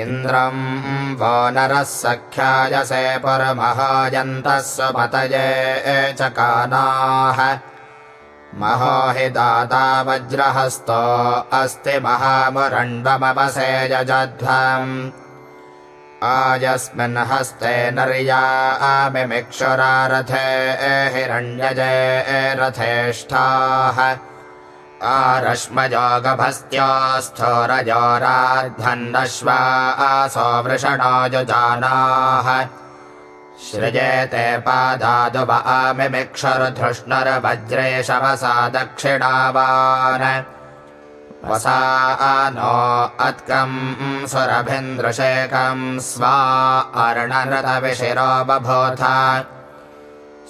इन्द्रम् वो नरः सख्यायसे परमहायन्तः स्वपतये चकानाः। महो हि दाता वज्रहस्तो अस्ति महामुरण्डमवसे यजध्वम् आयस्मिन् हस्ते नर्या आमिमिक्षुरारथे हिरण्यजे रथेष्ठाः आरश्मजोगभस्त्यास्थोरजोराध्वन्नश्वा आसो वृषणाजुजानाः सृजेते पादादुव आमिमिक्षुर्धृष्णुर्वज्रेशवसा दक्षिणावान् वसा नो अत्कम् सुरभिन्द्रशेखम् स्वा अर्णनृतविशिरो बभूथ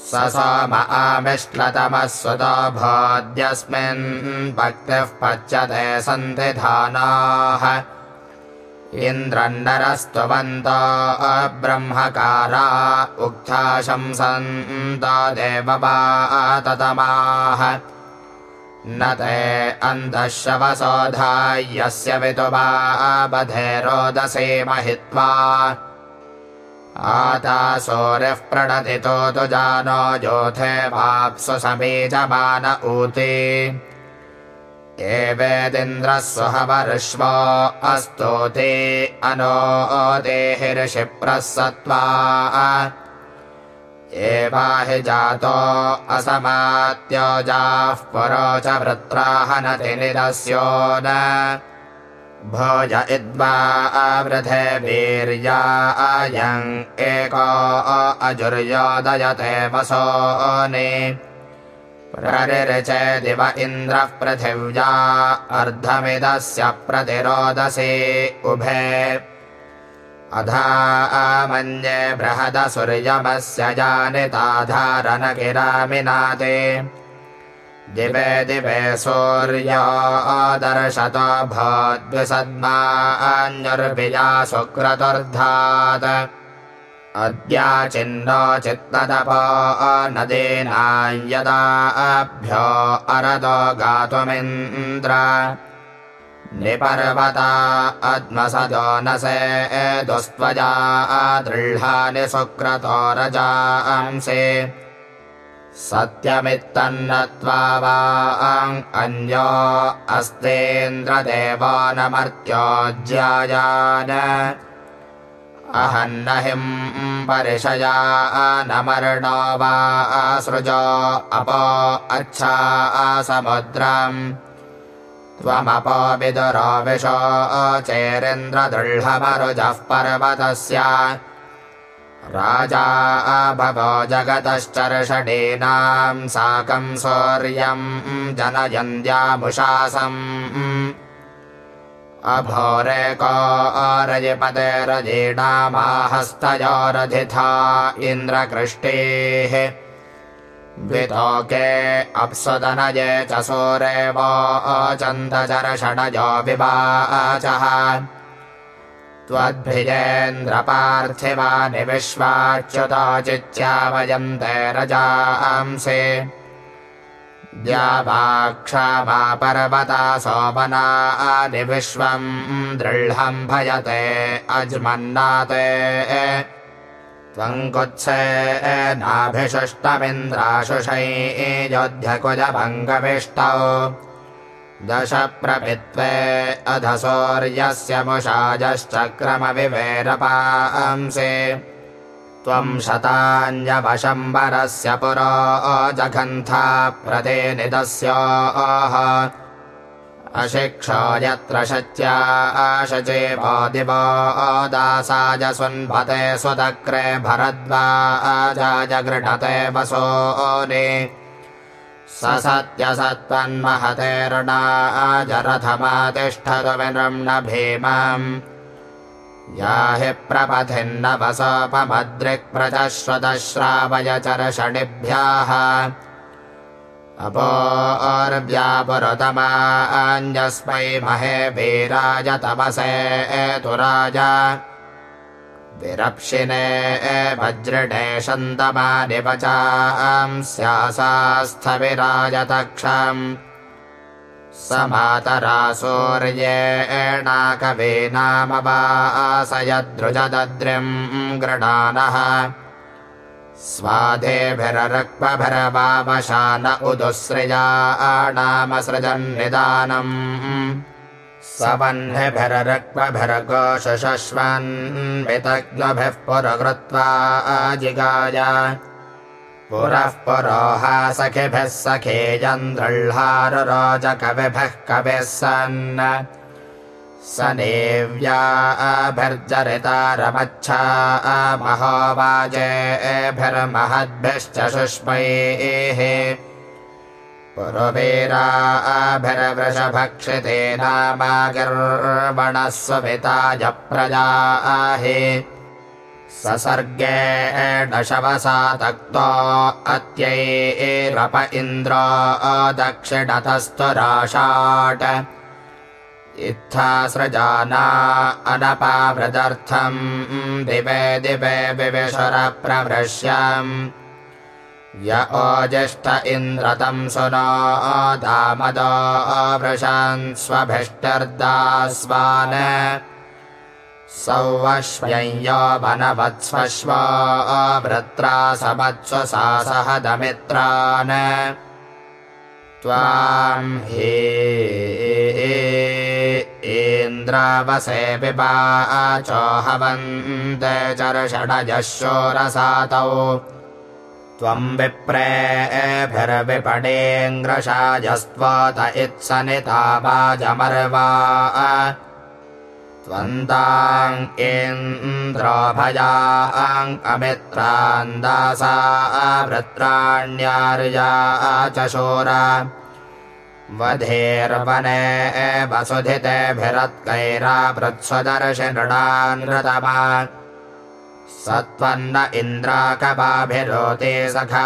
स सोम आमिश्लतमः सुतो भोद्यस्मिन् भक्तिः पच्यते सन्ति धानाः। इन्द्रन्नरस्तुवन्तो ब्रह्मकारा उक्था शंसन्त देववा ततमाः न ते अन्तः शवसोधाय्यस्य वितुवा बधे रोदसे महित्वा आतासोरिः प्रणतितो तु जानो ज्योथे वाप्सु समीजमान ऊते। एवेदिन्द्रः सुहवऋष्वो अस्तोते अनो देहिर्षिप्रः सत्त्वा। एवाहि जातो असमात्योजाः पुरो च वृत्राहनति निरस्यो न भोज इद्वा आवृधे वीर्या अयम् एको अजुर्योदयते वसोनि। प्ररिर्चे दिव इन्द्रः पृथिव्या अर्धमिदस्य प्रतिरोदसे उभे। अधा आमन्ये बृहदसुर्यमस्य जानिताधारनगिरामिनाते दिवे दिवे सूर्यो दर्शतो भोद्विसद्मान्युर्भिया सुक्रतुर्धात् अद्याचिन्नो चित्ततपो नदीनां यदाभ्यो अरदो गातुमिन्द्र। निपर्वता अद्मसदो न से दुस्त्वजा दृह्णानि सुक्रतो रजांसि सत्यमित्तन्नत्वा वा अन्यो अस्तेन्द्रदेवो न मर्त्योज्यायान अहन्नहिम् परिषया न मर्णो वा सृजो अपो अच्छा समुद्रम्। त्वमपो विदुरो विशो चेरेन्द्रदृढमरुजः पर्वतस्य राजा भवो जगतश्चर्षडीनाम् साकम् सौर्यम् जनयन्द्यामुशासम् अभोरेको रजिपते रजीणामाहस्तयोरधिथा इन्द्रकृष्टेः। द्वितोके अप्सुदनये च सूरेवो अचन्दचरषणजो विवाचः त्वद्भिजेन्द्रपार्थिवानि विश्वाच्युता चिच्यावयन्ते रजांसि द्यावाक्षामा पर्वता सोमनानि विश्वम् दृढम् भयते अज्मन्नाते। त्वङ्कुत्से नाभिषुष्टमिन्द्राशुषैयोध्यकुजभङ्गविष्टौ दश प्रभित्वे अधसौर्यस्य मुषाजश्चक्रमविवेरपांसि। त्वम् शतान्यवशम्बरस्य पुरो अजघन्था प्रतिनिदस्योः अशिक्षो यत्र शच्या आशचे दिवो दासाय सुन्भते सुदक्रे भरद्वाजाय गृढते वसोनि स सत्यसत्त्वन्महतेर्णाजरथमातिष्ठतु विनृम्न भीमम्। या हि प्रपथिन्नवसोपमद्रिक्प्रचश्वतश्रावयचरषणिभ्यः अपोर्व्यापुरतमाञ्जस्मै महे वीराज तमसे एतु राजा विरप्शिने वज्रिणे शन्तमानिपचां स्यासास्थविराजतक्षम् स मातरा सूर्येणाकवीनामवासयद्रुजदद्रिम् गृणानः। स्वाधेभिरक्पभरवामशान उदुसृजानामसृजन्निदानम् स वह्निभिरक्पभरगोशश्वन्वितज्ञभिः पुरकृत्वा जिगाय पुरः पुरोहा सखिभिः सखेजन्द्रह्लारुरोजकविभिः कविः सन्। स नेव्याभिर्जरितारमच्छा महोवाजेभिर्महद्भिश्च शुष्मैः पुरुवीराभिर्वृषभक्षितेनामागिर्वणः स्वपिताय प्रजाहि। ससर्गेण शवसा तक्तो अत्यैरप इन्द्रो दक्षिणतस्तुराषाट् इत्थासृजाना अनपावृदर्थम्। दिवे दिवे विविशरप्रभृश्यम् य ओजिष्ठ इन्द्रतं सुनो दामदो वृषन् स्वभिष्टिर्दास्वान्। सौवश्वय्यो वनवत्स्वश्व भृत्रा समत्स्व सासहदमित्रान् त्वाम् हे इन्द्रावसे पिबाचोहवन्त चर्षणजः शोरसातौ त्वम् विप्रेभिर्विपडेऽङ्ग्रशाजस्त्वत इत्सनिता वाजमर्वा त्वन्ताम् इन्द्रोभयाङ्कमित्रान्दासा वृत्राण्यार्या च शोरा। वधेर्वने वसुधितेभिरत्कैरावृत्स्वदर्शिनृणानृतमा स त्वन्न इन्द्राकपाभिरोते सखा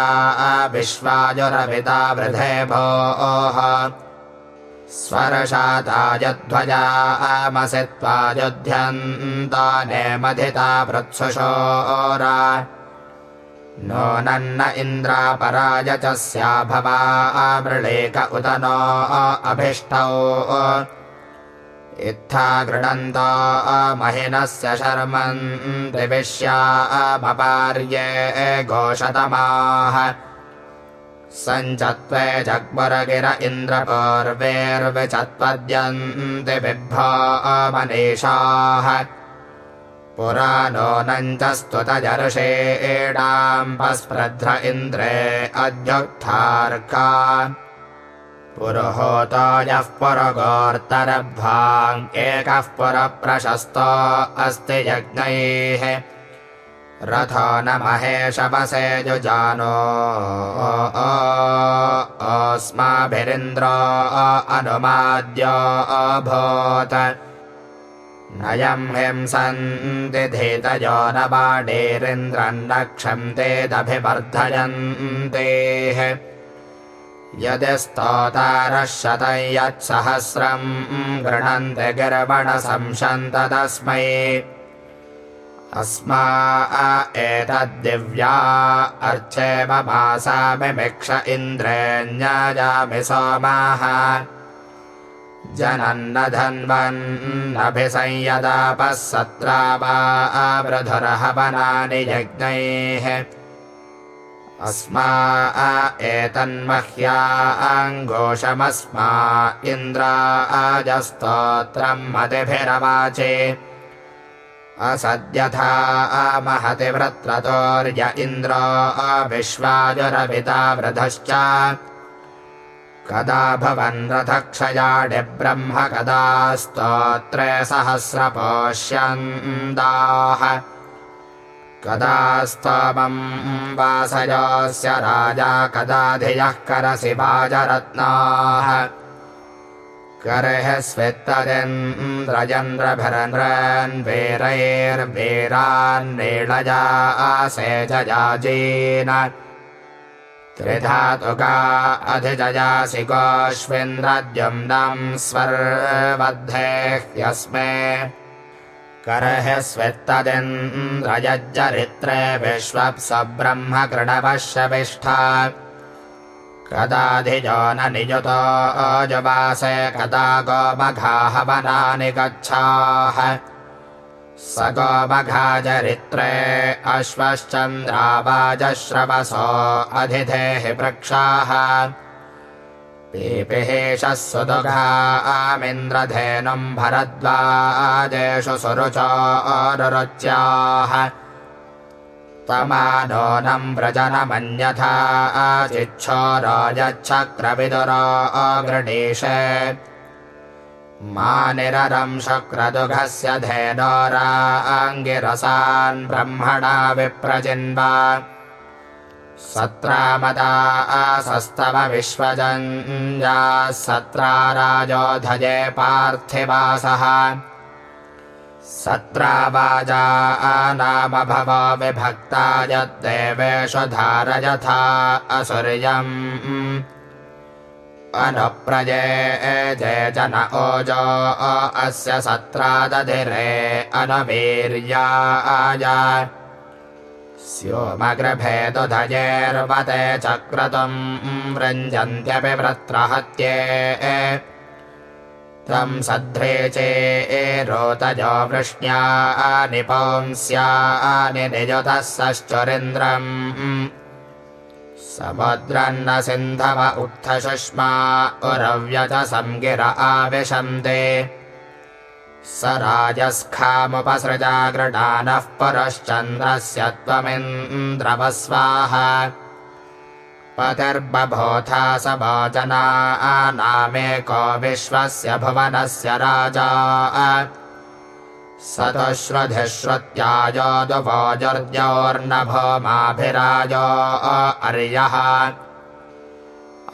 विश्वाजुरभिता वृधे भोः स्वरशातायध्वजामसि त्वायुध्यन्तानेमधिता वृत्सुशोरा नो नन्न इन्द्रापराय च स्याभवा वृळेक उत नो अभिष्टौ इत्था गृणन्त महिनस्य शर्मन् त्रिविश्यामपार्ये घोषतमाः। सञ्चत्वे जग्मुरगिर इन्द्रपूर्वेर्विचत्पद्यन्ति बिभ्रा मनीषाः पुरा नो नञ्चस्तुतजर्षेणाम्बस्प्रध्र इन्द्रे अध्युत्थार्का पुरुहोतायः पुरगोर्तरभ्वाम् एकः पुरप्रशस्तो अस्ति यज्ञैः। रथो न महेशपसे जुजानो। अस्माभिरिन्द्रो अनुमाद्यो अभूत्। नयम् हिंसन्ति धीतयो न बाणेरिन्द्रन्न क्षन्तेदभिवर्धयन्तेः यदि स्तोतारः शतं यत्सहस्रम् गृह्णन्ति गिर्वणसंशन्तदस्मै। अस्मा एतद्दिव्या अर्चेव मासामिमिक्ष इन्द्रेऽन्यायामि सोमाः। जनन्न धन्वन्नभिसंयदापः सत्रा वा वृधुरहवनानि यज्ञैः अस्मा एतन्मह्या अङ्घोषमस्मा इन्द्रा अजस्तोत्रम् मतिभिरवाचे। असद्यथा महति व्रत्रतोर्य इन्द्रो विश्वाजुरविता वृधश्च कदा भवन् रथक्षयाणि ब्रह्म कदा स्तोत्रे सहस्रपोष्यन्दाः कदा स्तोमम् वासयोऽस्य राजा कदा धियः करसि वाजरत्नाः। करः स्वित्तदिन्द्रजन्द्रभरन्वीरैर्वीरान्नीळजा आसे त्रिधातुका अधिजयासि गोष्विन्द्रद्युम्नम् स्वर्वद्धे ह्यस्मे करः स्वित्तदिन्द्रयज्जरित्रे विश्वप्स ब्रह्म कृणवश्यविष्ठा कदाधिजो न निजुतो अजवासे कदा गोमघाहवनानि गच्छाः। स गोमघाचरित्रे अश्वश्चन्द्रावाजश्रवसो अधिधेहि वृक्षाः पीपिहेशः सुदुघामिन्द्रधेनुम् भरद्वाजेषु सुरुचोरुच्याः तमानोनम् व्रजनमन्यथा चिच्छोरयच्छक्रविदुरो अगृणीश मा निररं शक्रदुघस्य धेनोराङ्गिरसान् ब्रह्मणा विप्रजिन्वा सत्रामदा आसस्तव विश्वजञ्जाः सत्रा राजोधये पार्थिवासः सत्रावाजा नाम भव विभक्ता यद्देवेषु धारयथा असुर्यम्। अनुप्रजे जय जन ओजो अस्य सत्रादधिरे अनवीर्याय स्योमगृभेदुधयेर्वते चक्रतुम् वृञ्जन्त्यपि वृत्रहत्ये त्वम् सध्रे चेरोतजो वृष्ण्यानि पुंस्यानि निजुतः सश्चुरिन्द्रम् समुद्रन्न सिन्धव उत्थशुष्मा उरव्यच संगिर आविशन्ते स राजस्खामुपसृजागृणानः पुरश्चन्द्रस्य त्वमिन्द्रवस्वाः पतिर्बभोथा स वाचनानामेको विश्वस्य भुवनस्य राजा। स तु श्रुधिश्रुत्यायोदुवोजुर्द्योर्नभोमाभिराजो अर्यः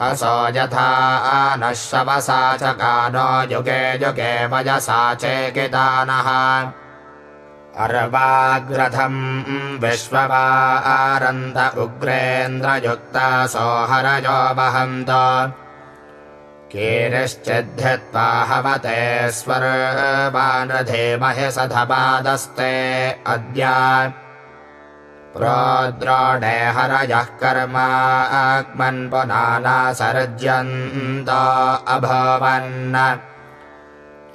असो यथा नः शवसा च कानो युगे युगे वयसा चेकिदानः अर्वाग्रथम् विश्ववारन्त उग्रेन्द्रयुक्ता सोहरजो वहन्त। कीरिश्चिद्धित्वा हवते स्वर्वानधीमहि सधपादस्ते अद्य प्रोद्रोणे हरयः कर्माग्मन् पुनानासर्ज्यन्त अभवन्।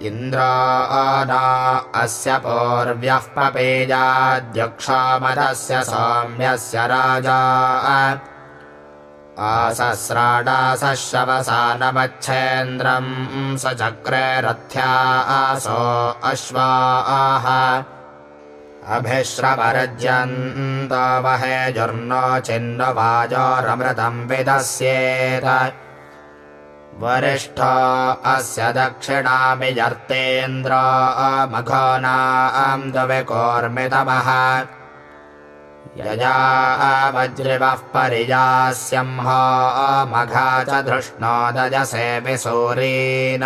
इन्द्रो न अस्य पूर्व्यः पपेयाद्यक्षामदस्य सौम्यस्य राजा। आसस्राडासः शवसानमच्छेन्द्रम् स चक्रे रथ्या आसो अश्वाः अभिश्रवरज्यन्तवहे जुर्नो चिन्नवाजोरमृतम् विदस्येत। वरिष्ठो अस्य दक्षिणामि जर्तेन्द्र मघोनाम् दुविकोर्मितमः। यजा वज्रिवः च धृष्णो दजसे विसूरीन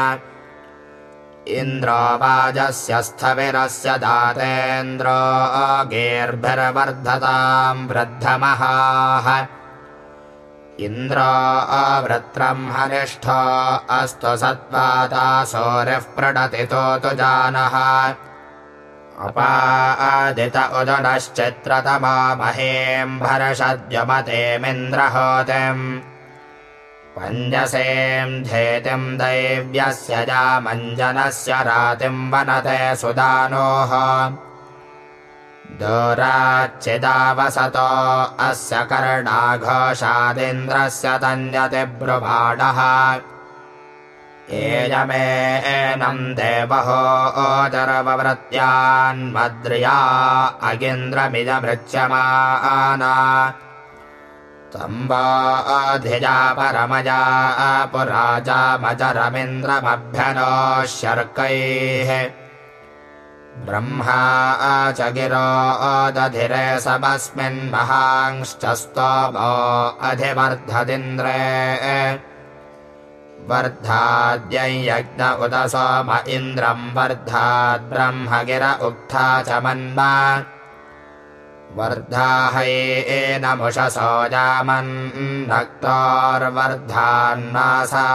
इन्द्रो वाजस्य स्थविरस्य दातेन्द्रो गेर्भिर्वर्धताम् वृद्धमहाः। इन्द्रो अवृत्रम् हनिष्ठो अस्तु सत्त्वादासोरिः प्रणतितो तु जानः। अपादित उदनश्चित्रतमा महीम् भरषद्यमतेमिन्द्रहोतिम् पञ्जसेम् धेतिम् दैव्यस्य जामञ्जनस्य रातिम् वनते सुदानोः। दूराच्चिदावसतो अस्य कर्णाघोषादिन्द्रस्य तन्यति ब्रुवाणः एयमेनम् देवहो ओदरवृत्यान्मद्र्या अगिन्द्रमिजमृच्यमाना तम्बाधिजा परमजा पुराजामजरमिन्द्रमभ्यनो शर्कैः ब्रह्मा च गिरो दधिरे समस्मिन्महांश्च वर्धाद्यै यज्ञ उद सोम इन्द्रम् वर्धाद्ब्रह्म गिर उक्था च मन्मा वर्धाहयेनमुषसो जामन्नक्तोर्वर्धान्नासा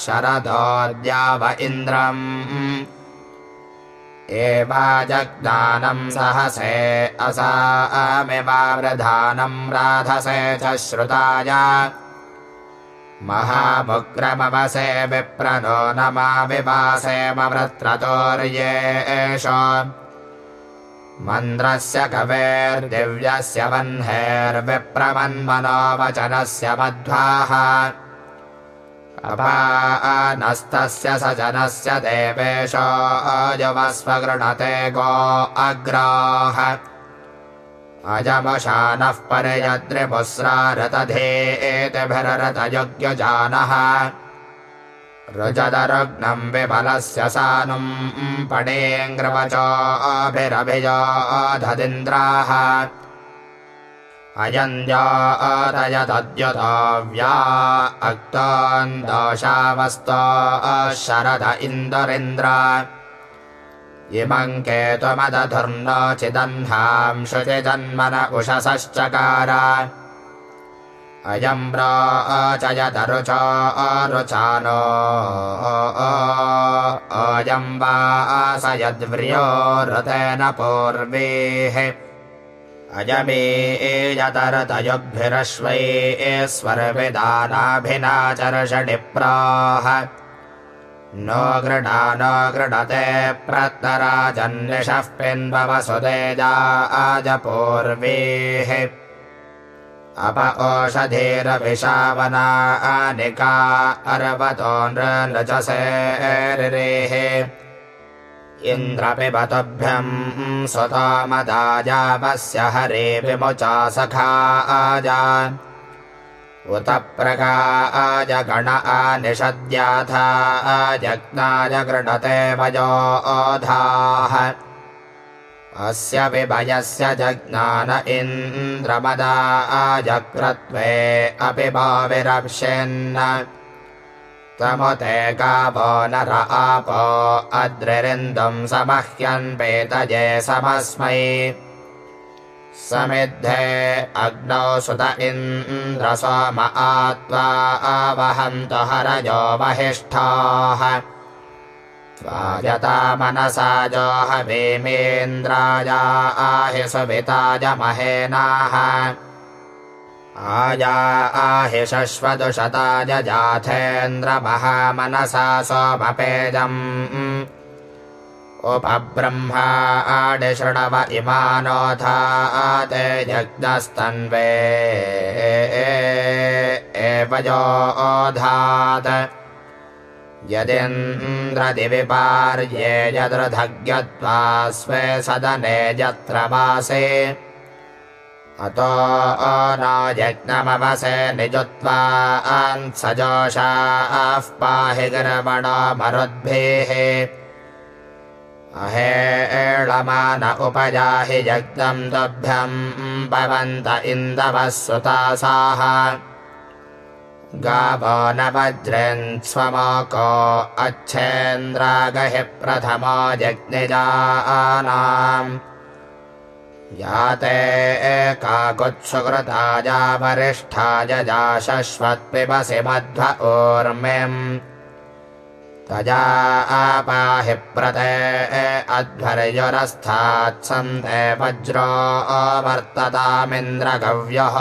शरदोऽद्याव इन्द्रम् एवाजज्ञानम् सहसे असामिवावृधानम् राधसे च श्रुताय। महामुग्रमवसे विप्रनो न मा विवासे मवृत्रतोर्येष मन्द्रस्य कवेर्दिव्यस्य वह्नेर्विप्रमन्मनो वचनस्य मध्वाः। अपानस्तस्य स जनस्य देवेशो अजवस्वगृणते गो अग्राः। अजमशानः पर्यद्रिपुस्रारतधेतिभिररतयज्ञजानः रुजदरुग्नम् विफलस्य सानुम् पणेऽङ्ग्रवचोऽभिरभिजोऽधदिन्द्राः अयन्द्यातयतद्युताव्या अक्तान्दोषावस्तो शरद इन्दुरिन्द्र। इमम् केतुमदधुर्नोचिदह्नाम् शुचिजन्मन उषसश्चकार अयम् राचयदरुच अरुचानो। अयम् वास यद्व्रियो ऋतेन पूर्वेः। अयमे एजतरतयुग्भिरश्वैश्वरविदानाभिनाचर्षणिप्राः नो गृणा न गृणते प्रत्तराजन्विषः पिन्ववसुदेजा आजपूर्वेः अप ओषधेरभिशावना आनिका अर्वतो नृचसेरेः इन्द्रपिबतुभ्यम् स्वतामदाजापस्य हरे विमुचा सखा आजा। उत प्रगा आजगण आनिषद्याथा आजग्नाय गृणते वयो ओधाः अस्य विभयस्य जज्ञान इन्द्रमदा आजक्रत्वे अपि भाविरप्स्यन् तमुते गावो नर आपो अद्रिरिन्दुम् समह्यन्पेतजे समस्मै। समिद्धे अग्नौ सुत इन्द्र सोम आत्वा आवहन्तु हरजो महिष्ठाः त्वायता मनसा जोहवेमेन्द्राया आहि सुविताय महेनाः आया आहि शश्वदुशताय जाथेन्द्रमहामनसा सोमपेजम्। उपब्रह्मा आडिशृणव इमानोथा ते यज्ञस्तन्वे एव योधात् यदिन्द्रदिविपार्ये यदृधग्यत्वा स्वे सदने यत्र वासे अतो न निजुत्वा सजोषाः पाहि गर्वणो मरुद्भिः। अहेळमान उपजाहि यज्ञम् तुभ्यम् पवन्त इन्दवः सुतासाः गावो न वज्रन्स्वमोको अच्छेन्द्रागहि प्रथमो यज्ञजानाम्। याते वरिष्ठाय जा शश्वत्पिबसि मध्व ऊर्मिम्। तजा आपाहि प्रते अध्वर्युरस्थात्सन्ते वज्रो अवर्ततामिन्द्रगव्यः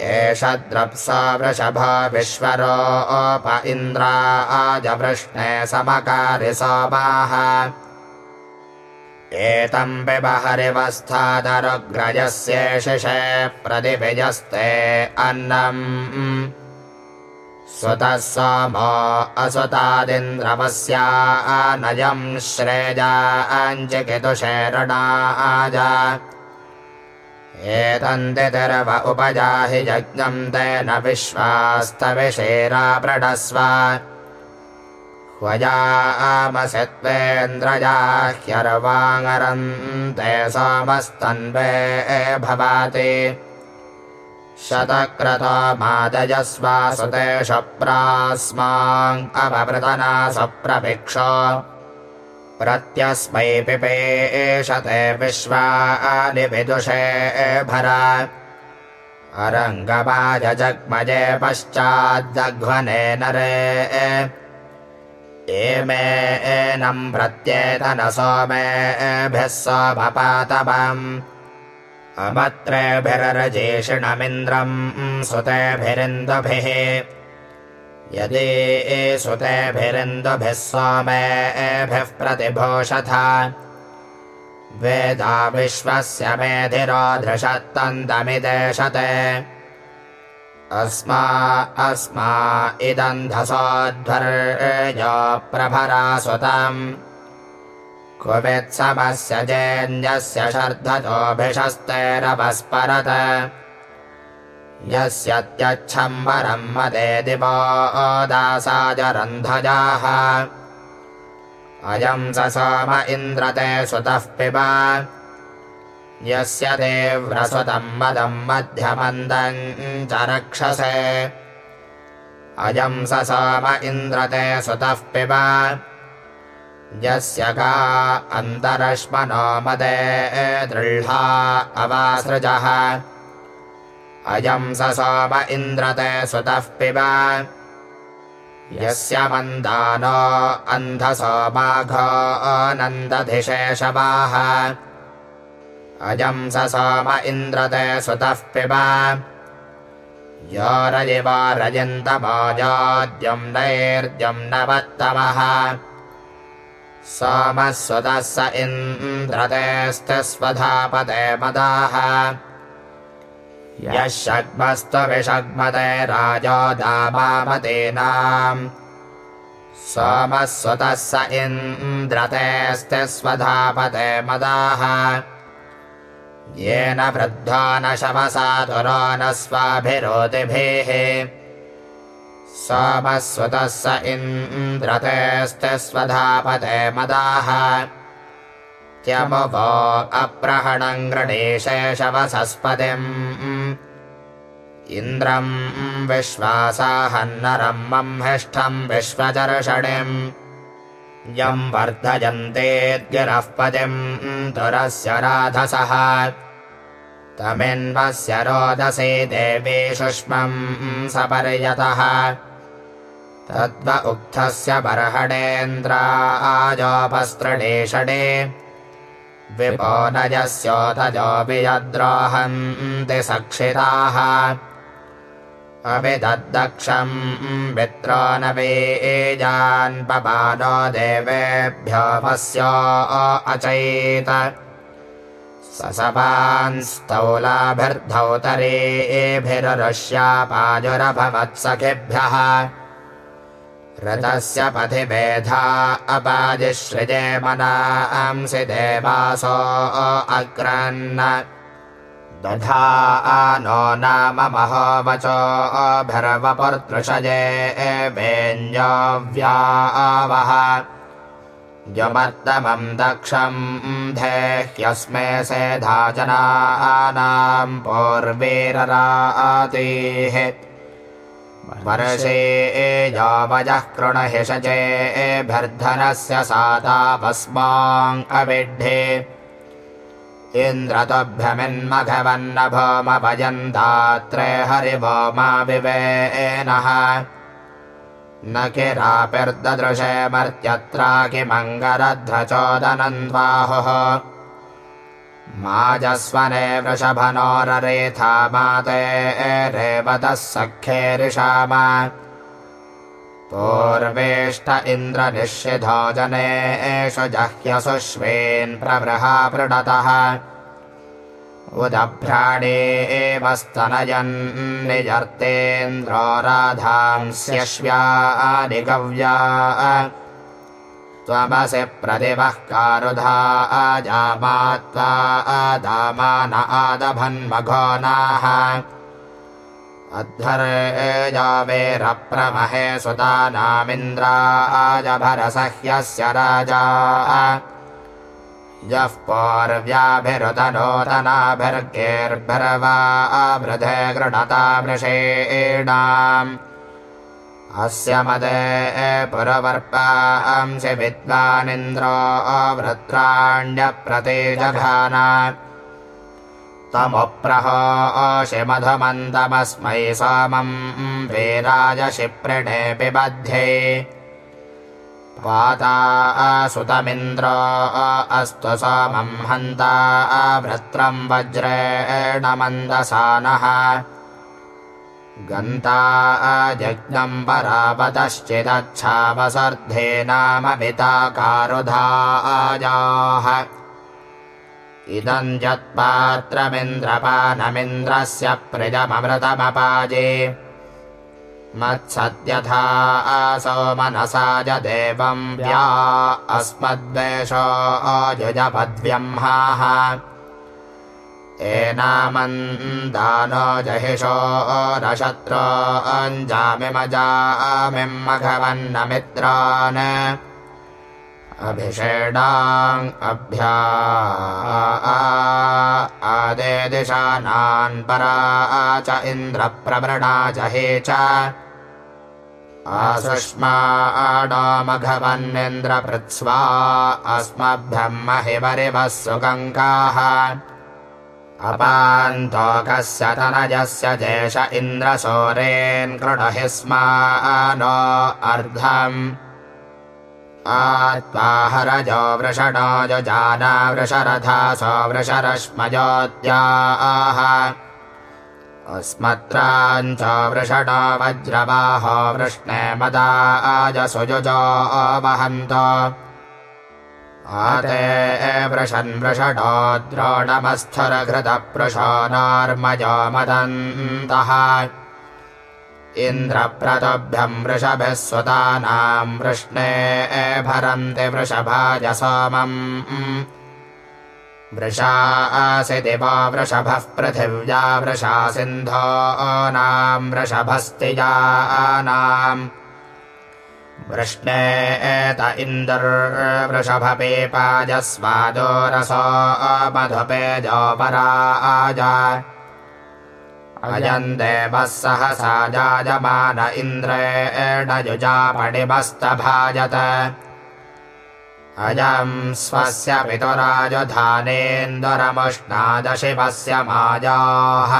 एष द्रप्सा वृषभा विश्वरोप इन्द्रा आजवृष्णे समकारि सोमाः। एतम् पिबहरिवस्थादरुग्रजस्येषिषे प्रतिभिजस्ते अन्नम्। सुतः सोमो असुतादिन्द्रवस्या नयम् श्रेजा अञ्चिकितुषेरणाजा एतन्तितिर्व उपजाहि यज्ञम् तेन विश्वास्तविषेरापृढस्व ह्वजामसि त्वेन्द्रजा ह्यर्वाङरन्ते सोमस्तन्वे भवाति। शतक्रतो मादयस्वा सुतेषु प्रास्माङ्गवृतना सप्रभिक्ष प्रत्यस्मै पिपेशते विश्वानि विदुषे भरा। अरङ्गमाय जग्मजे पश्चाद्दघ्वने नरे। एमे एनम् प्रत्येतन सोमेभिः सोमपातवम् अमत्रेभिरजेषिणमिन्द्रम् सुतेभिरिन्दुभिः यदि सुतेभिरिन्दुभिः सोमेभिः प्रतिभूषथ। वेदा विश्वस्य मेधिरोधृषत्तन्तमिदेशते। अस्मा अस्मा इदन्धसोध्वर्य प्रभरा सुतम् कुवित्समस्य जेन्यस्य शर्धतोऽभिषस्तैरपस्परत यस्य त्यच्छम्बरम् मदे दिवो दासाजरन्धजाः अयम् स सोम इन्द्रते सुतः पिब। यस्य देव्रसुतम् मदम् मध्यमन्दम् च रक्षसे। अयम् स सोम इन्द्रते सुतः पिब। यस्य गा अन्तरश्मनो मदे दृह्ला अवासृजः अयम् स सोम इन्द्रते सुतः पिब। यस्य मन्दानो नन्दधिशेषवाः। अयम् स सोम इन्द्रते सुतः पिब। यो रजिवा रजन्तमाजाद्यम् नैर्द्यम् नवत्तमः। सोमः सुतः स इन्द्रतेऽस्तिस्वधापते मदाः यः षग्मस्तु विषग्मते राजो दामामतीनाम्। सोमः सुतः स इन्द्रतेऽस्तिस्वधापते मदाः। येन वृद्धो न शमसातुरो न स्वाभिरोतिभिः सोमः सुतः स इन्द्रतेऽस्तिस्वधापते मदाः। त्यमुपो अप्रहणम् गृणीशेषवसस्पतिम् इन्द्रम् विश्वासाहन्नरम् मह्मिष्ठम् विश्वचर्षणिम्। यम् वर्धयन्तेद्गिरः पतिम् तुरस्य राधसः। तमिन्वस्य रोदसे देवी सुष्मम् सपर्यतः। तद्व उक्थस्य बर्हणेन्द्राजोपस्तृणेषणे विपो नजस्योतजोऽपि यद्रोहन्ति सक्षिताः अविदद्दक्षम्। मित्रो न वेजान्पपादो देवेभ्यो पस्यो अचैत। ससपांस्तौलाभिर्धौतरेभिररुष्यापाजुरभवत्सखिभ्यः रथस्य पथि मेधा अपाजिसृजे मनांसि देवासो अग्रन्न दधा नो नाम महोवचोभिर्वपुर्तृषजे वेञ्जव्यावः यमर्दमम् दक्षम् धेह्यस्मे सेधा जनानाम् पूर्वीररातीः वर्षे एजावजः कृणहिषजेभिर्धनस्य सातापस्माम् अविड्ढे इन्द्रतुभ्यमिन्मघवन्नभोमभजन्दात्रे हरिभोमाविवेनः न किरापिर्ददृशे मर्त्यत्रा किमङ्गरध्वचोदनन्द्वाहुः माजस्वने वृषभनोररेथा माते रेवतः सख्ये पूर्वेष्ट इन्द्रनिश्चिधो जने एषु जह्यसुष्वेन् प्रवृहा पृणतः। उदभ्राणे एव स्तनयन्निजर्तेन्द्रो राधांस्यश्व्या त्वमसि प्रतिभः कारुधा अजामात्वा अदामान आदभन्मघोनाः अध्वर्यावेरप्रमहे सुतानामिन्द्राजभरसह्यस्य राजा। यः पौर्व्याभिरुतनोतनाभिर्गेर्भरवावृधे गृणता वृषेणाम् अस्य मदे पुरवर्पांसि विद्वानिन्द्रो वृत्राण्यप्रतेजघान तमुप्रहोषि मधुमन्दमस्मै सोमम् वीराजशिप्रिणे पिबध्ये पाता सुतमिन्द्र अस्तु सोमम् हन्ता भृत्रम् वज्रेण मन्दसानः। गन्ता अजज्ञम् परापतश्चिदच्छावसर्धे नाम पिताकारुधायाः इदम् यत्पात्रमिन्द्रपानमिन्द्रस्य प्रियममृतमपाजे। मत्सद्यथा असो मनसा च देवम् व्या अस्मद्वेषो अयुजपद्व्यह्माः एनामन्दानो जहिषो रशत्रो अञ्जामिमजामिम् मित्रान् अभिषेणाम् अभ्या। आदे दिशानान् परा च इन्द्रप्रवृणा जहे च। आसुष्माडोमघवन्निन्द्रपृत्स्वा अस्मभ्यम् महिवरिवः सुगङ्गाः। अपान्तोकस्य तनजस्य जेष इन्द्रसोरेन् कृणहि स्मा नो अर्धम् आत्वाहरजो वृषणो जाना वृषरथासो वृषरश्मयोद्याः अस्मत्राञ्च वृषणो वज्रबाहो वृष्णे मदा आजसुजुजो वहन्त। आते वृषन् वृषणो द्रोणमस्थुरघृतपृशो नार्मजो मदन्तः इन्द्रप्रतुभ्यम् वृषभिः सुतानाम् वृष्णे भरन्ति वृषभाज सोमम्। वृषा असि दिवो वृषभः पृथिव्या वृषा सिन्धो नाम् वृषभस्तिजानाम् वृष्णे एत इन्दुर्वृषभपेपाजस्वादोरसो मधुपेजोपराज अयम् देवः सहसा जायमान इन्द्रेण युजापणिमस्तभाजत अयम् स्वस्य पितुराजुधानेन्दुरमुष्णादशिवस्य माजाः।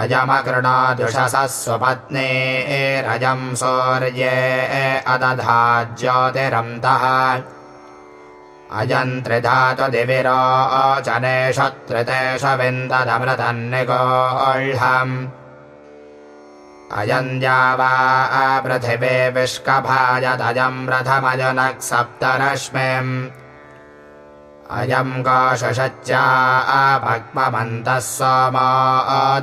अयमकृणादुषसः स्वपत्नीरजम् सौर्ये अदधा अयम् त्रिधातु दिविरोचनेष त्रितेष विन्ददमृतन्निगोह्यम् अयम् द्यावा पृथिवे विष्कभायदयम् रथमजनः सप्तरश्मिम् अयम् कोशच्या भग्मन्तः सोमो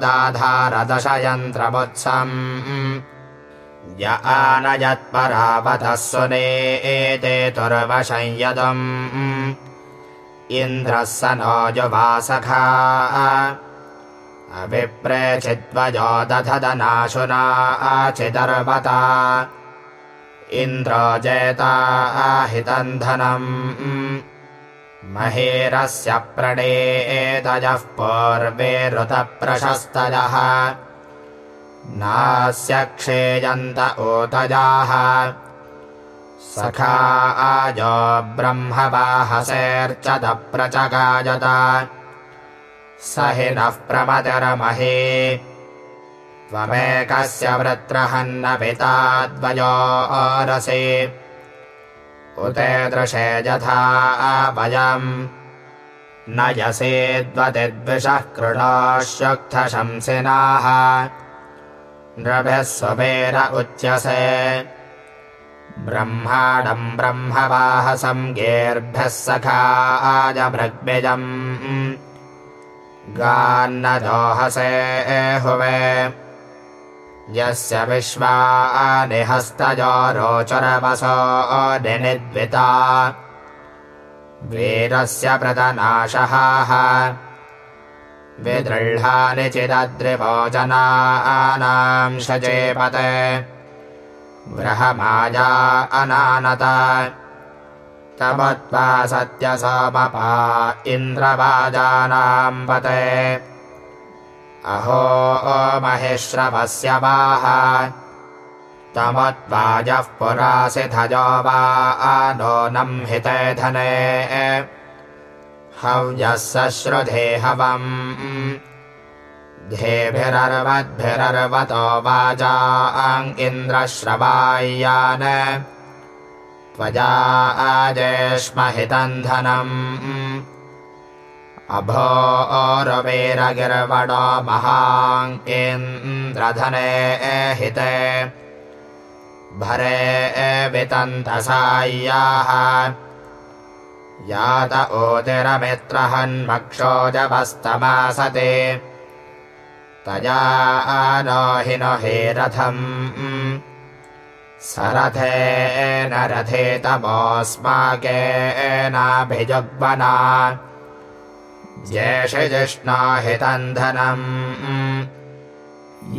दाधारदशयन्त्रमुत्सम् य आनयत्परावतः सुने एते तुर्वशंयदम् इन्द्रः स नो युवासखा अभिप्रेचिद्वयो दधदनाशुना चिदर्वता। इन्द्रो जेता आहितम् धनम् महेरस्य प्रणेतयः पूर्वे ऋतप्रशस्तयः नास्य क्षेयन्त ओतजाः। सखा आजो ब्रह्मवाहसेर्चदप्रचगायत स हि नः प्रमतिरमहे त्वमेकस्य वृत्रहन्न पिता द्वयोरसि उते दृशे यथा वयम् न यसेद्वतिद्विषः कृणाश्युक्थशंसिनाः नृभिः स्वपेर उच्यसे। ब्रह्माणम् ब्रह्मवाहसम् गेर्भ्यः सखा आजमृग्भिजम् गान्नदोहसे हुवे। यस्य विश्वानिहस्तजो रोचरवसो निनिद्विता। वीरस्य प्रदनाशहाः विदृढानि चिदद्रिभोजनानाम् शजेपते बृहमाया अनानत तमत्वा सत्यसोमपा इन्द्रवाजानाम् पते। अहो महेश्रवस्य वाह तमत्वाजः पुरासि धजो वा नो हिते धने हव्यः सश्रुधे हवम् धेभिरर्वद्भिरर्वतो वाजाङ् इन्द्रश्रवाय्यान्। त्वजा अजेष्महितम् धनम् अभोरवेरगिर्वणो महाङ्केन्द्रधने हिते। भरे वितन्तसाय्याः यात ओतिरमित्रहन्मक्षोजवस्तमासते तया नो हि नो हे रथम्। सरथेन रथे तमोऽस्माकेनाभिजुग्मना ज्येषजिष्णाहितम् धनम्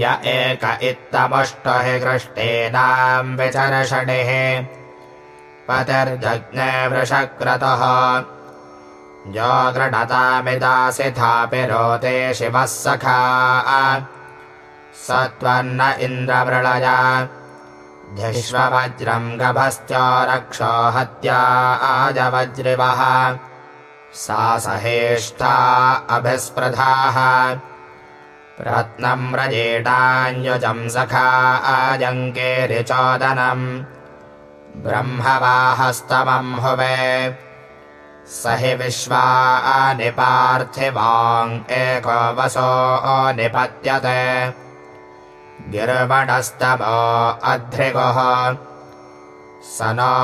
य एक इत्तमुष्ट हि कृष्टेनाम् विचर्षणिः पतिर्जज्ञे वृषक्रतुः यो गृणतामिदासिथापि रोते शिवः सखा। स त्वन्न इन्द्रवृळया। धिष्ववज्रम् गभश्च रक्षो हत्या आजवज्रिवः। सा सहेष्ठा अभिस्पृधाः। रत्नम् रजेटान्युजम् सखा आजङ्केरिचोदनम् ब्रह्मवाहस्तमम् हुवे। स हि विश्वा एको वसो निपत्यते गिर्वणस्तमो अध्रिगुः। स नो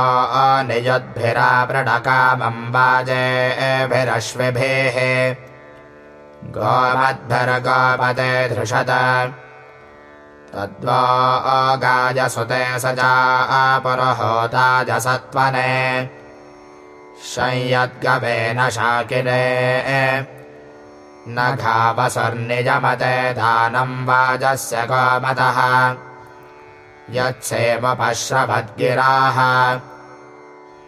निजुद्भिरावृणकामम् वाजेभिरश्विभिः। गोमद्भिर्गोपते धृषत तद्वा गाजसुते स जापुरुहोताजसत्वने संयद्गवेन शाकिने। न घावसुर्निजमते दानम् वाजस्य गोमतः। यत्सेवपश्रवद्गिराः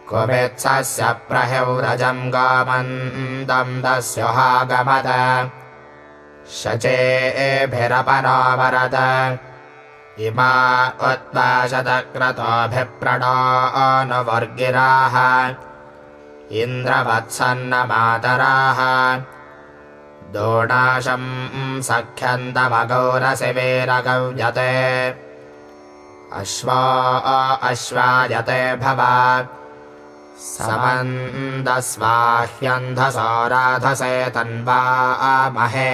कुमित्सस्य प्रह्यौरजम् गोमन्दम् दस्युहागमद शचेभिरपनावरद इमा उत्पाशतक्रतोऽभिप्रणो अनुवर्गिराः इन्द्रवत्सन्नमातराः। दोडाशम् सख्यन्तमगौरशिवेरगव्यते अश्वा अश्वायते भव। समन्दस्वाह्यन्धसौराधसे तन्वा महे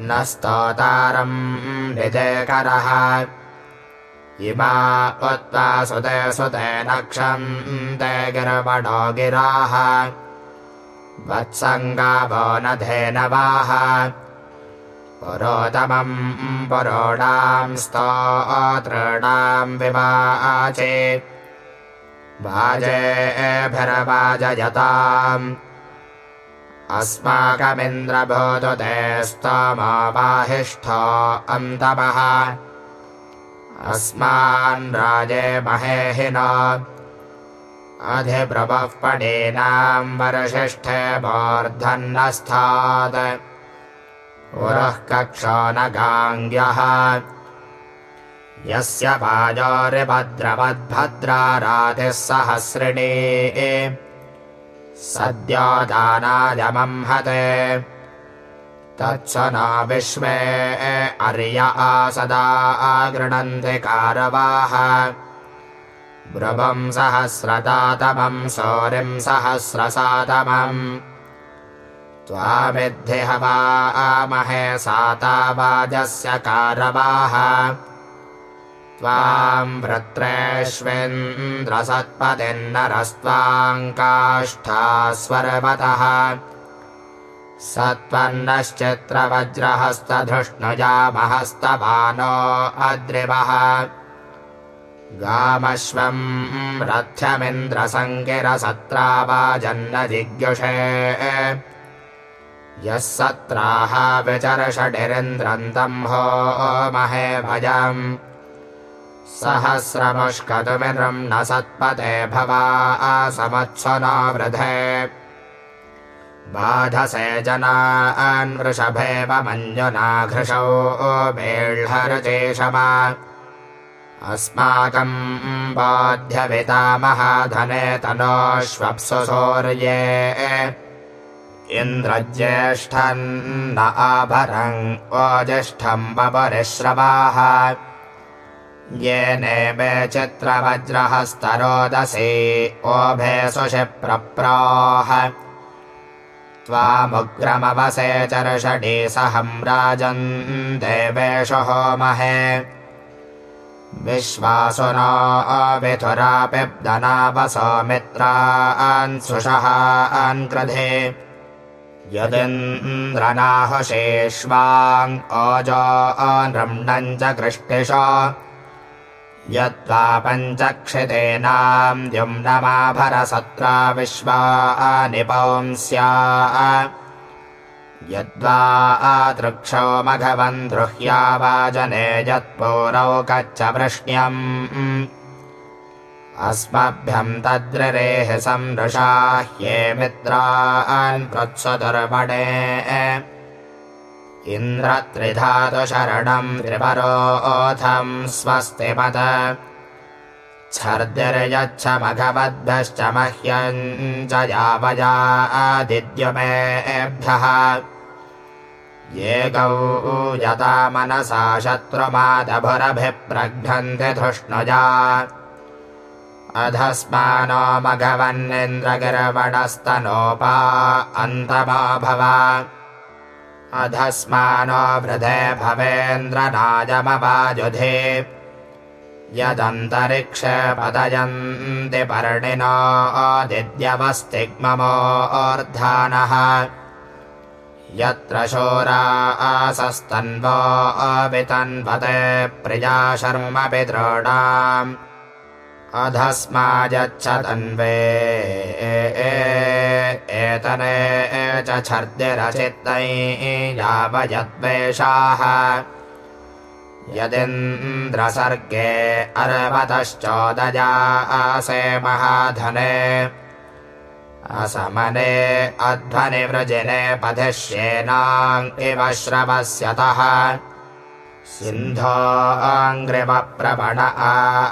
न स्तोतारम् निदेकरः। इमा उत्वा सुते सुते नक्षन्ते गिर्वणो गिराः। वत्सङ्गावो न धेनवाः। पुरोतमम् पुरोणाम् स्तोतॄणाम् विवाचे। वाजेभिर्वाजयताम् अस्माकमिन्द्रभूतुते स्तमवाहिष्ठ अन्तमः। अस्मान् राजे महे न अधिप्रभः पडीनाम् वरषिष्ठे मूर्धन्नस्थात् पुरः कक्षो न गाङ्ग्यः। यस्य वाजोरिभद्रवद्भद्रा रातिः सहस्रिणी सद्यो दानायमम् हते। तत्स न विश्वे अर्य आसदा गृणन्ति कारवाः। ब्रुवम् सहस्रतातमम् सौरिम् सहस्रसातमम् त्वामिद्धि हवामहे साता वाजस्य कारवाः त्वाम् वृत्रेष्विन्द्रसत्पतिन्नरस्त्वाङ्काष्ठास्वर्वतः स त्वन्नश्चित्रवज्रहस्तधृष्णुजामहस्तमानो अद्रिवः। गामश्वम् रथ्यमिन्द्रसङ्गिरसत्रावाजन्न जिज्ञुषे यः सत्राः विचर्षडिरिन्द्रन्तम् हो महे भजम् सहस्रमुष्कतुमिन्द्रम् न सत्पते भवा असमत्सनो वृधे। बाधसे जनान्वृषभेव मञ्जुनाघृशौ बेह्लरुचेशमा अस्माकम् बाध्यपितामहाधने तनोष्वप्सु सौर्ये इन्द्रज्येष्ठन्न आभरम् ओज्येष्ठम् बपरिश्रवाः येनेमे चित्रवज्रहस्तरोदसी ओभे सुषिप्रप्राह त्वामुग्रमवसे चर्षडी सहं राजन् देवेषु होमहे। विश्वासुनो अविथुरापिब्दनावसो मित्रान् सुषः अन्कृधे यदिन्द्रनाहुषेष्वाङ् ओजो नृम्णम् च कृष्टिष यद्वा पञ्चक्षितेनाम् द्युम्नमाभरसत्रा विश्वा निपौंस्या। यद्वा आतृक्षो मघवन् द्रुह्या वाजने यत्पूरौ कच्च वृष्ण्यम्। अस्मभ्यम् तद्रिरेः संरृषा ह्ये मित्रान् कृत्सुदुर्मणे इन्द्र शरणम् त्रिपरोऽथम् स्वस्ति मद छर्दिर्यच्छ मघवद्भ्यश्च मह्यम् च यावया आदिद्युमेभ्यः ये गौ यता मनसा शत्रुमादभुरभिप्रघ्नन्ति धृष्णुजा। अधस्मानो मघवन्निन्द्रगिरवणस्तनोपा अन्तमा भव अधस्मानो वृधे भवेन्द्रनाजमवाजुधे यदन्तरिक्षे पतयन्ति पर्णिनो दिद्यवस्तिग्ममोऽर्धानः यत्र शोरा आसस्तन्वो अवितन्वते प्रिया शर्मपि द्रोणाम् अधस्माजच्छतन्वे। एतने च छर्दिरचित्तै यावयद्वेषाः। यदिन्द्रसर्गे अर्वतश्चोदया आसे महाधने। असमने अध्वनिवृजिने पथिष्येनाम् इव श्रवस्यतः सिन्धोऽङ्घ्रिवप्रवण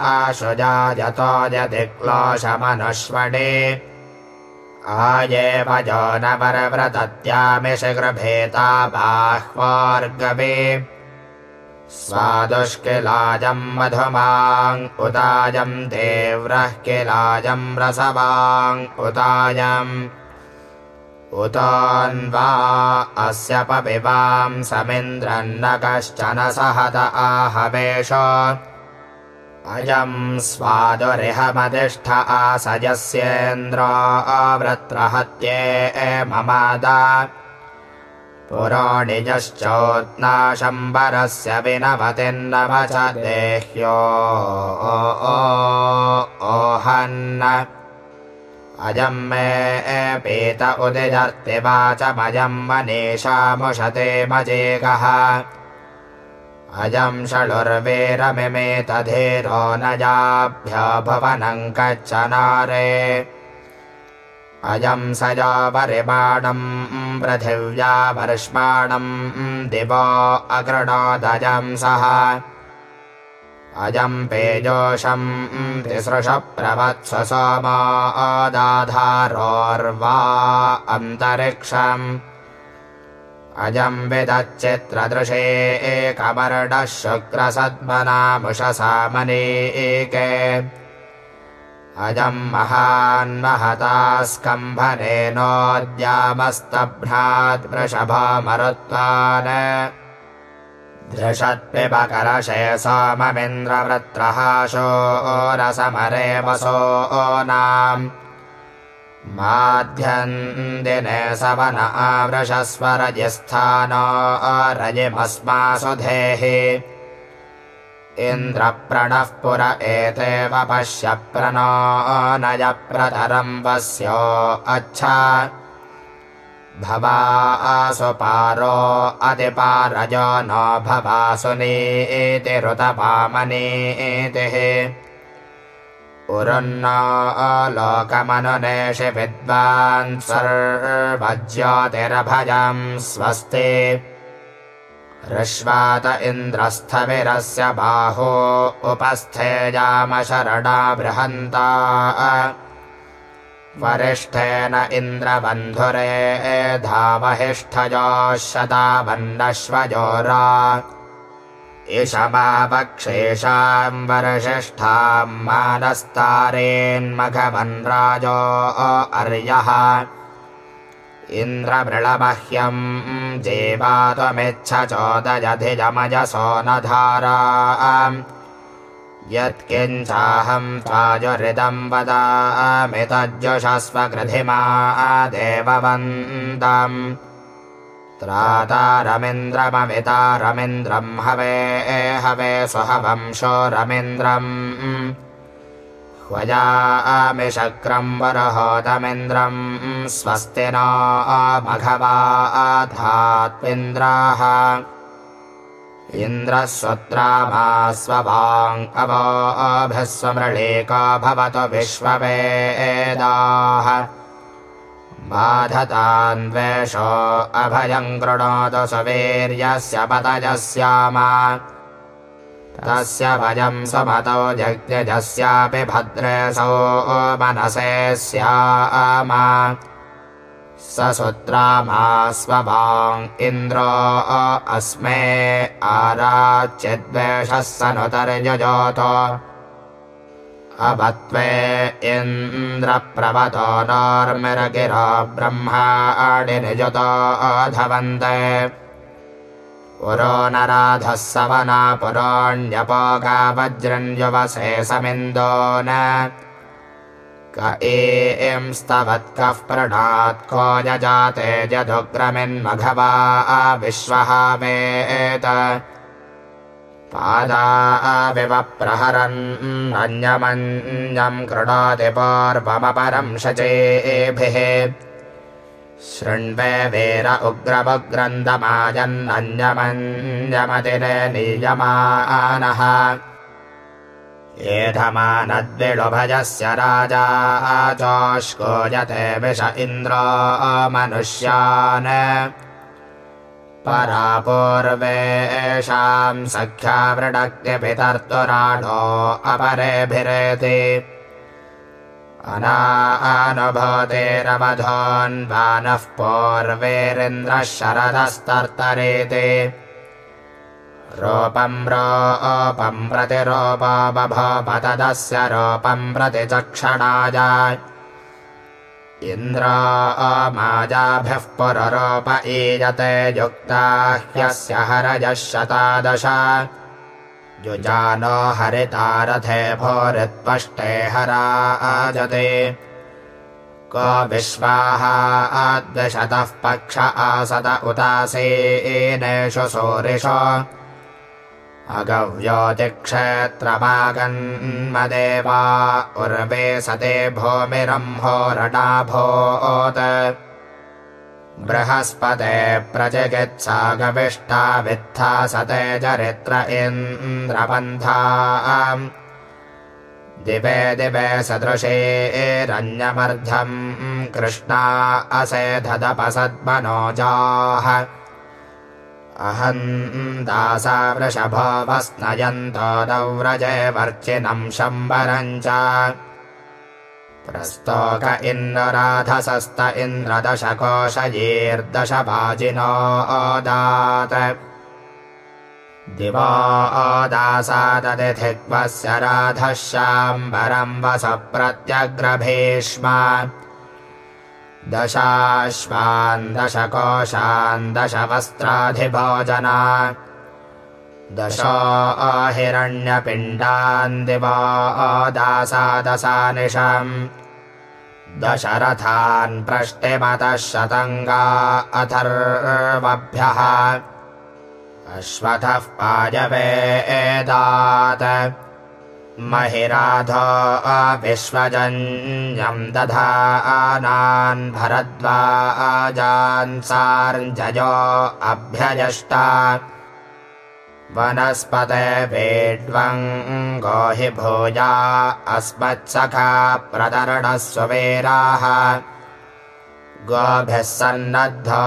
आशुजायतो यदि क्लोशमनुष्वणे आयेव जो न परव्रतत्यामिषगृभेता बाह्वार्गवे स्वादुष्किलाजम् मधुमाङ् उतायम् देव्रः किलाजम् रसवाङ् उतायम् उतोऽन्वा अस्य पपिबां समिन्द्रन्न कश्चन सहत आहवेश। अयम् स्वादुरिहमधिष्ठ आसजस्येन्द्र आवृत्रहत्ये ममादा पुरोणिजश्चोत्नाशम्बरस्य विनवतिन्नव च देह्यो ओहन्न अजम् मे पीत उदिजर्तिवाचमजम् मनीषामुशते मजेगः। अजम् षडुर्वीरमिमेतधीरो न जाभ्य भुवनम् कच्चनारे अजम् स यापरिमाणम् पृथिव्या वर्ष्माणम् दिवो अगृणोदजम् सः अजम् पेजोषम् तिसृषप्रवत्स सोमादाधारोर्वा अन्तरिक्षम्। अजम् विदच्चित्रदृशे एकमर्डः शुक्रसद्मनामुषसामनीके। अजम् महान्महता स्कम्भनेनोद्यामस्तभ्रात् वृषभामरुत्वान् धृषत्पिबकलशे सोममिन्द्रवृत्रहाशो रसमरे वसो नाम् माध्यम् दिने सवन आवृषस्वरजिस्थानो रजिमस्मासु धेहि इन्द्रप्रणः पुर एते वपश्य प्रणो नय प्रतरम् वस्यो अच्छा भवासु पारो अतिपारजो न भवासु नीतिरुतपामनीतिः उरुन्न लोकमनुनेषि विद्वान् सर्वज्योतिरभजम् स्वस्ति। ऋष्वात इन्द्रस्थविरस्य बाहो उपस्थेजामशरणा बृहन्ता वरिष्ठेन इन्द्रबन्धुरे धावहिष्ठजो शतावन्नश्वजोरा इषमापक्षेषाम् वरषिष्ठाम् मानस्तारेन्मघवन्राजो अर्यः। इन्द्रमृळमह्यम् जेवातमिच्छ चोदयधिजमजसो न धारा यत्किञ्चाहम् त्वाजुहृदम् वदामितज्जुषस्वकृधिमा देववन्तम् त्रातारमिन्द्रममितारमिन्द्रम् हवे हवे स्वहवंशो रमिन्द्रम् ह्वजामिशक्रम् वरहोतमिन्द्रम् स्वस्ति नो मघवाधात्विन्द्राः इन्द्रस्वत्रामा स्वभाङ् अवोभिस्वमृळेका भवतु विश्ववेदाः। अभयम् कृणोतु सुवीर्यस्य पतजस्याम तस्य भयम् सुमतौ जग्जस्यापि भद्रेशो मनसे स्याम स सुत्रामा स्वभाङ् इन्द्रो अस्मे नुतर्यजोतो अभत्वे इन्द्रप्रवतो नोर्मिरगिरो ब्रह्माणिनिजुतो अधवन्ते। पुरो नराधः सवना पुरोण्यपोगा वज्रञ्जुवसे समिन्दो न क एंस्तवत्कः प्रणात् को यजाते जदुग्रमिन्मघवा विश्वः वेत पादाविव प्रहरन् अन्यमन्यम् कृणोति पूर्वमपरम् शचेभिः। शृण्वे वीर उग्रमग्रन्थमाजन्नन्यमन्यमतिरे एधमानद्विलुभजस्य राजा चोष्कोजते विष इन्द्रो मनुष्यान्। परापूर्वेषाम् सख्या वृणक्तिपितर्तुराणो अपरेभिरेति। अनानुभूतेरवधोन्वानः पूर्वेरिन्द्रः शरदस्तर्तरेति रूपम् रोपम् प्रतिरूपो बभोपतदस्य रूपम् प्रतिचक्षणाय। इन्द्रा माजाभिः पुररोप ईयते युक्ता ह्यस्य हरजः शतादश युजानो हरितारथे भोरित्पष्टे हराजते को विश्वाः द्विशतः पक्ष आसद उदासीनेषु सूरिषु अगव्योतिक्षेत्रमागन्मदेवा उर्वे सते भूमिरम्भोरणाभूत् बृहस्पते प्रजगित्सागविष्टा वित्था सते चरित्र इन्द्रपन्था दिवे दिवे सदृशेरन्यमर्धम् कृष्णा असेधदपसद्मनोजाः अहम् दासा वृषभोऽवस्नयन्तो दौव्रजे वर्चिनम् शम्बरम् च। प्रस्तोक इन्द्रराधसस्त इन्द्रदशकोशयीर्दशभाजिनो ओदात्। दिवो ओदासादतिथिग्वस्य राधः शाम्बरम् वस प्रत्यग्रभीष्म दशाश्वान् दशकोशान् दशवस्त्राधिभोजना दशो हिरण्यपिण्डान् दिवो दासादशानिशम् दशरथान् प्रष्टिमतः शतङ्गा अथर्वभ्यः। अश्वथः पायवेदात् महिराधो विश्वजन्यम् दधानान् भरद्वाजान् सार्जयो अभ्यजष्टा। वनस्पते वेड्वम् गोहि भूया अस्मत्सखा प्रतरणः स्ववीराः गोभिः सन्नद्धो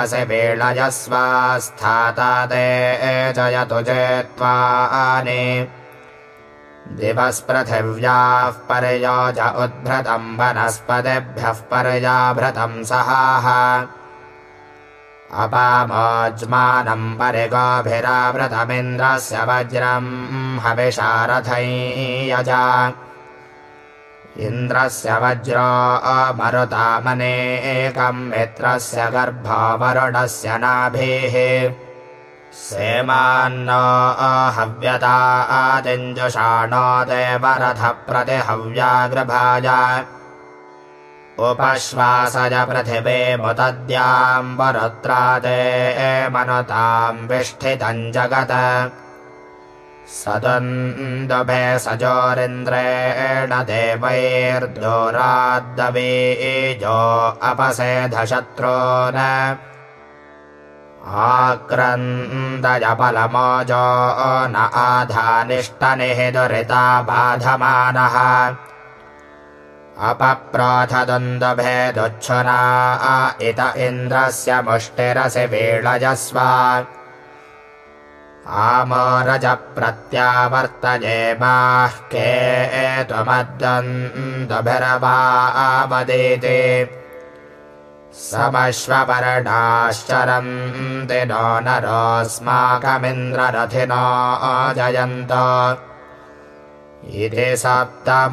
असि वेळयस्वास्थाता ते जयतु जेत्वानि दिवस्पृथिव्याः पर्योज उद्भृतम् वनस्पतिभ्यः पर्याभृतम् सहाः। अपामोज्मानम् परिगोभिरावृतमिन्द्रस्य वज्रम् हविषारथै यजा इन्द्रस्य वज्रो अमरुतामनेकम् मित्रस्य गर्भवरुणस्य नाभिः सेमान्न हव्यता आदिञ्जुषाणो देवरथप्रतिहव्यागृभाय उपश्वासय पृथिवे मुतद्याम्बरुत्रादे मनुताम् विष्ठितम् जगत्। सदन्दुभे सजोरिन्द्रेण देवैर्दोराद्दवीजो अपसेधशत्रो न आक्रन्दयपलमोजो न आधानिष्टनिः दुरिता बाधमानः। अपप्राथदन्दुभेदुच्छुना इत इन्द्रस्य मुष्टिरसि वीळजस्व। आमोरज प्रत्यावर्तयेमाः के त्वमद्दन्दुभिरवावदेते समश्वपर्णाश्चरन्ति नरोऽस्माकमिन्द्ररथिनो जयन्त। इति सप्तमोऽध्यायः